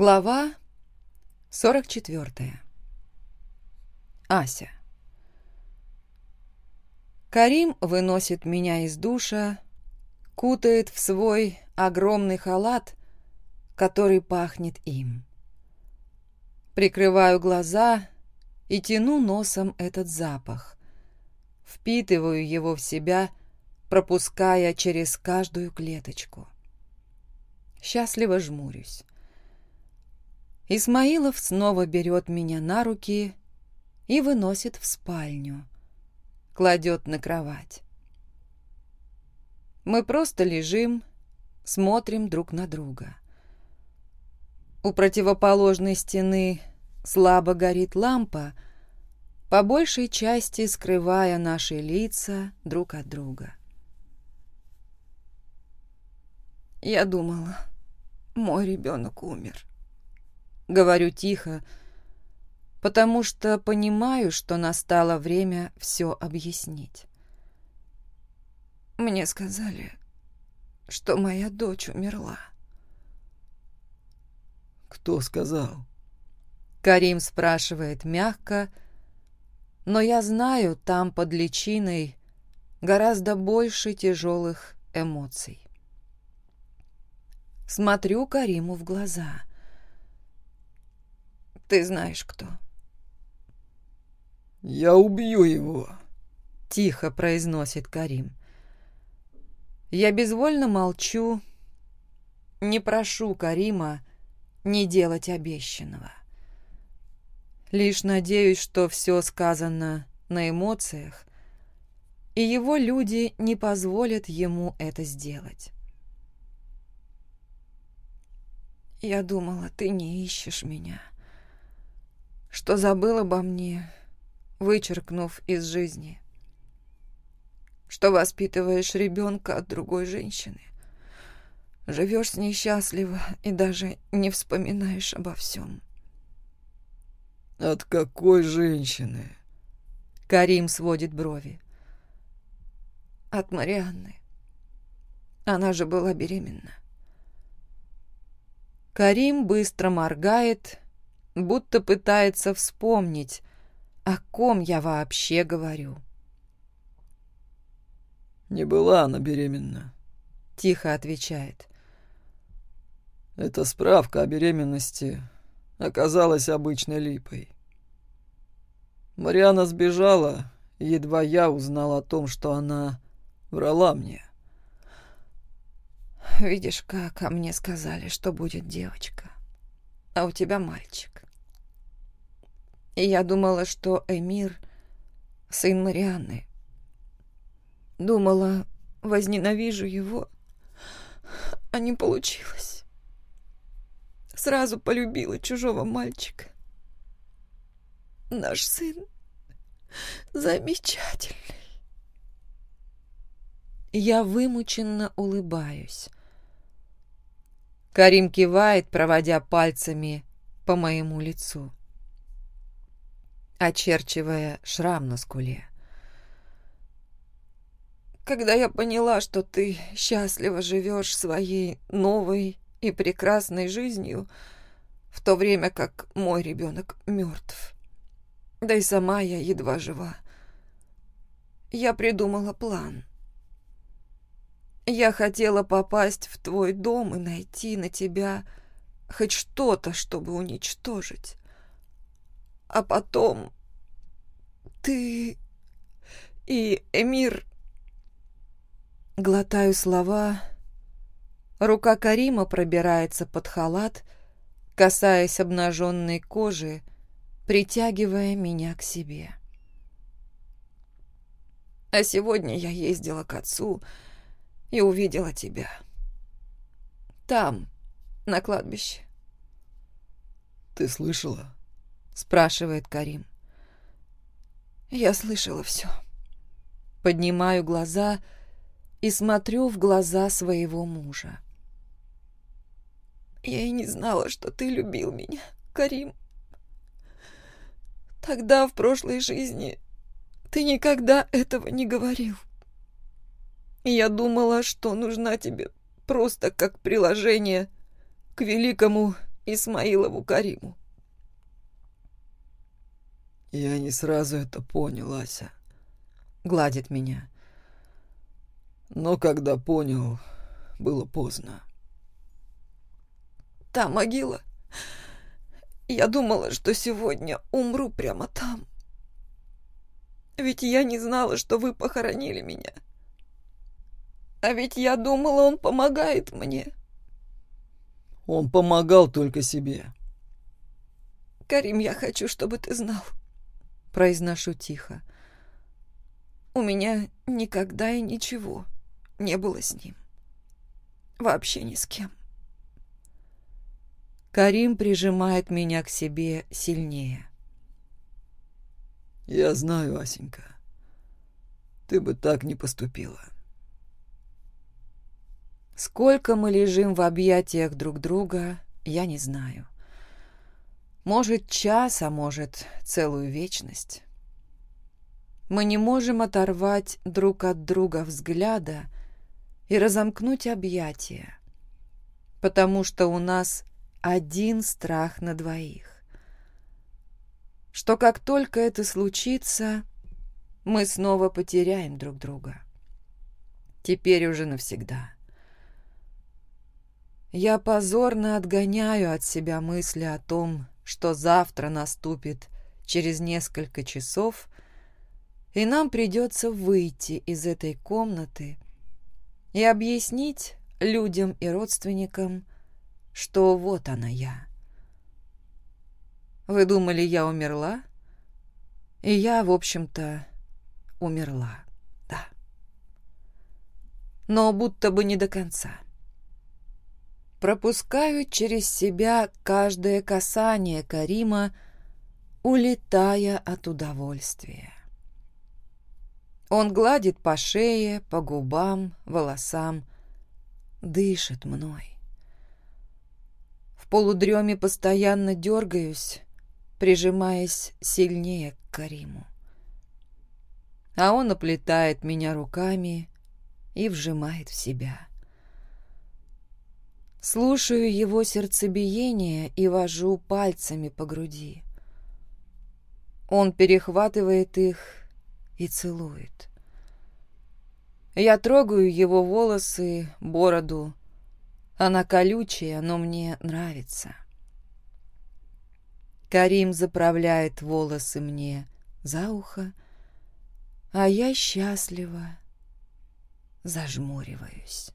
Глава 44. Ася. Карим выносит меня из душа, кутает в свой огромный халат, который пахнет им. Прикрываю глаза и тяну носом этот запах. Впитываю его в себя, пропуская через каждую клеточку. Счастливо жмурюсь. Исмаилов снова берет меня на руки и выносит в спальню, кладет на кровать. Мы просто лежим, смотрим друг на друга. У противоположной стены слабо горит лампа, по большей части скрывая наши лица друг от друга. Я думала, мой ребенок умер говорю тихо, потому что понимаю, что настало время все объяснить. Мне сказали, что моя дочь умерла. «Кто сказал?» Карим спрашивает мягко, но я знаю, там под личиной гораздо больше тяжелых эмоций. Смотрю Кариму в глаза — ты знаешь кто. «Я убью его», — тихо произносит Карим. Я безвольно молчу, не прошу Карима не делать обещанного. Лишь надеюсь, что все сказано на эмоциях, и его люди не позволят ему это сделать. «Я думала, ты не ищешь меня», что забыл обо мне, вычеркнув из жизни, что воспитываешь ребенка от другой женщины, живешь с ней счастливо и даже не вспоминаешь обо всем. «От какой женщины?» Карим сводит брови. «От Марианны. будто пытается вспомнить, о ком я вообще говорю. «Не была она беременна», — тихо отвечает. «Эта справка о беременности оказалась обычной липой. Мариана сбежала, едва я узнал о том, что она врала мне». «Видишь, как, а мне сказали, что будет девочка, а у тебя мальчик. И я думала, что Эмир — сын Марианны. Думала, возненавижу его, а не получилось. Сразу полюбила чужого мальчика. Наш сын замечательный. Я вымученно улыбаюсь. Карим кивает, проводя пальцами по моему лицу очерчивая шрам на скуле. «Когда я поняла, что ты счастливо живешь своей новой и прекрасной жизнью, в то время как мой ребенок мертв, да и сама я едва жива, я придумала план». Я хотела попасть в А потом... Ты... И Эмир... Глотаю слова. Рука Карима пробирается под халат, касаясь обнаженной кожи, притягивая меня к себе. А сегодня я ездила к отцу и увидела тебя. Там, на кладбище. Ты слышала? спрашивает Карим. Я слышала все. Поднимаю глаза и смотрю в глаза своего мужа. Я не сразу это понял, Ася. Гладит меня. Но когда понял, было поздно. Та могила. Я думала, что сегодня умру прямо там. Ведь я не знала, что вы похоронили меня. А ведь я думала, он помогает мне. Он помогал только себе. Карим, я хочу, чтобы ты знал. — произношу тихо. У меня никогда и ничего не было с ним. Вообще ни с кем. Карим прижимает меня к себе сильнее. «Я знаю, Асенька, ты бы так не поступила». Сколько мы лежим в объятиях друг друга, я не знаю. Может, час, а может, целую вечность. Мы не можем оторвать друг от друга взгляда и разомкнуть объятия, потому что у нас один страх на двоих. Что как только это случится, мы снова потеряем друг друга. Теперь уже навсегда. Я позорно отгоняю от себя мысли о том, что завтра наступит через несколько часов, и нам придется выйти из этой комнаты и объяснить людям и родственникам, что вот она я. Вы думали, я умерла? И я, в общем-то, умерла, да. Но будто бы не до конца. — пропускаю через себя каждое касание Карима, улетая от удовольствия. Он гладит по шее, по губам, волосам, дышит мной. В полудреме постоянно дергаюсь, прижимаясь сильнее к Кариму. А он оплетает меня руками и вжимает в себя. — Слушаю его сердцебиение и вожу пальцами по груди. Он перехватывает их и целует. Я трогаю его волосы, бороду. Она колючая, но мне нравится. Карим заправляет волосы мне за ухо, а я счастлива зажмуриваюсь.